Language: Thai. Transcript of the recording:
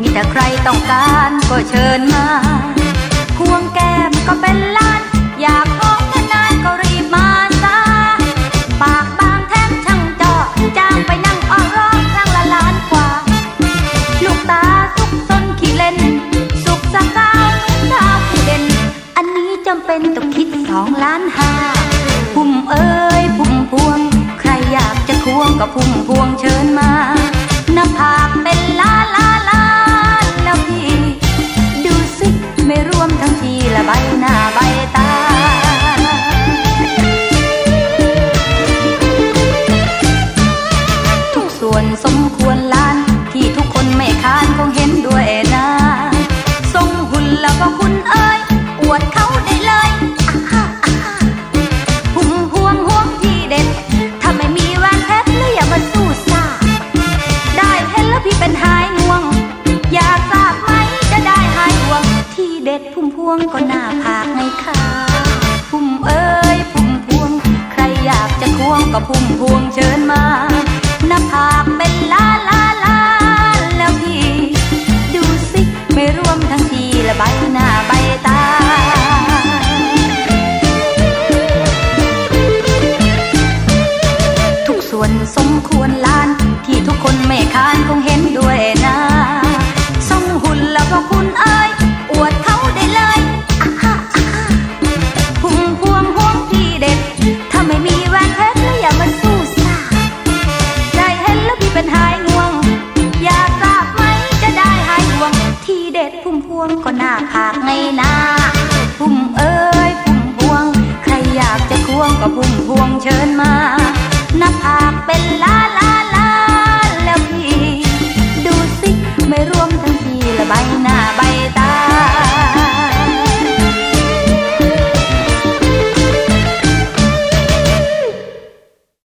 มีแต่ใครต้องการก็เชิญมาควงแก้มก็เป็นล้าน อยากหอมกันนานก็รีบมาซาปากบางแถมช่างเจาะจ้างไปนั่งอ้อร้องครั้งละล้านกว่า ลูกตาสุกซนขี้เล่น สุกสะกาวนุ่งดาผู้เด่น อันนี้จำเป็นต้องคิดสองล้านห้าพุ่มเอ้ยพุ่มพวง ใครอยากจะควงก็พุ่มพวงเชิญมา ส่วนสมควรล้าน ที่ทุกคนไม่ค้านคงเห็นด้วยนะทรงหุ่นแล้วก็คุณเอ้ยอวดเขาได้เลยฮุ่มพวงห่วงที่เด็ด ถ้าไม่มีแหวนเพชรแล้วอย่ามาสู้ซ่าได้เห็นแล้วพี่เป็นหายง่วง อยากทราบไหมจะได้หายห่วง ที่เด็ดพุ่มพวงก็หน้าผากไงคะพุ่มเอ้ยพุ่มพวง ใครอยากจะควงก็พุ่มพวง ควรลาน ที่ทุกคนไม่ค้านคงเห็นด้วยนะทรงหุ่นแล้วก็คุณเอ้ยอวดเขาได้เลยอะฮะอะฮะพุ่มพวงห่วงที่เด็ด ถ้าไม่มีแหวนเพชรแล้วอย่ามาสู้ซ่าได้เห็นแล้วพี่เป็นหายง่วง อยากทราบไหมจะได้หายห่วง ที่เด็ดพุ่มพวงก็หน้าผากไงนะ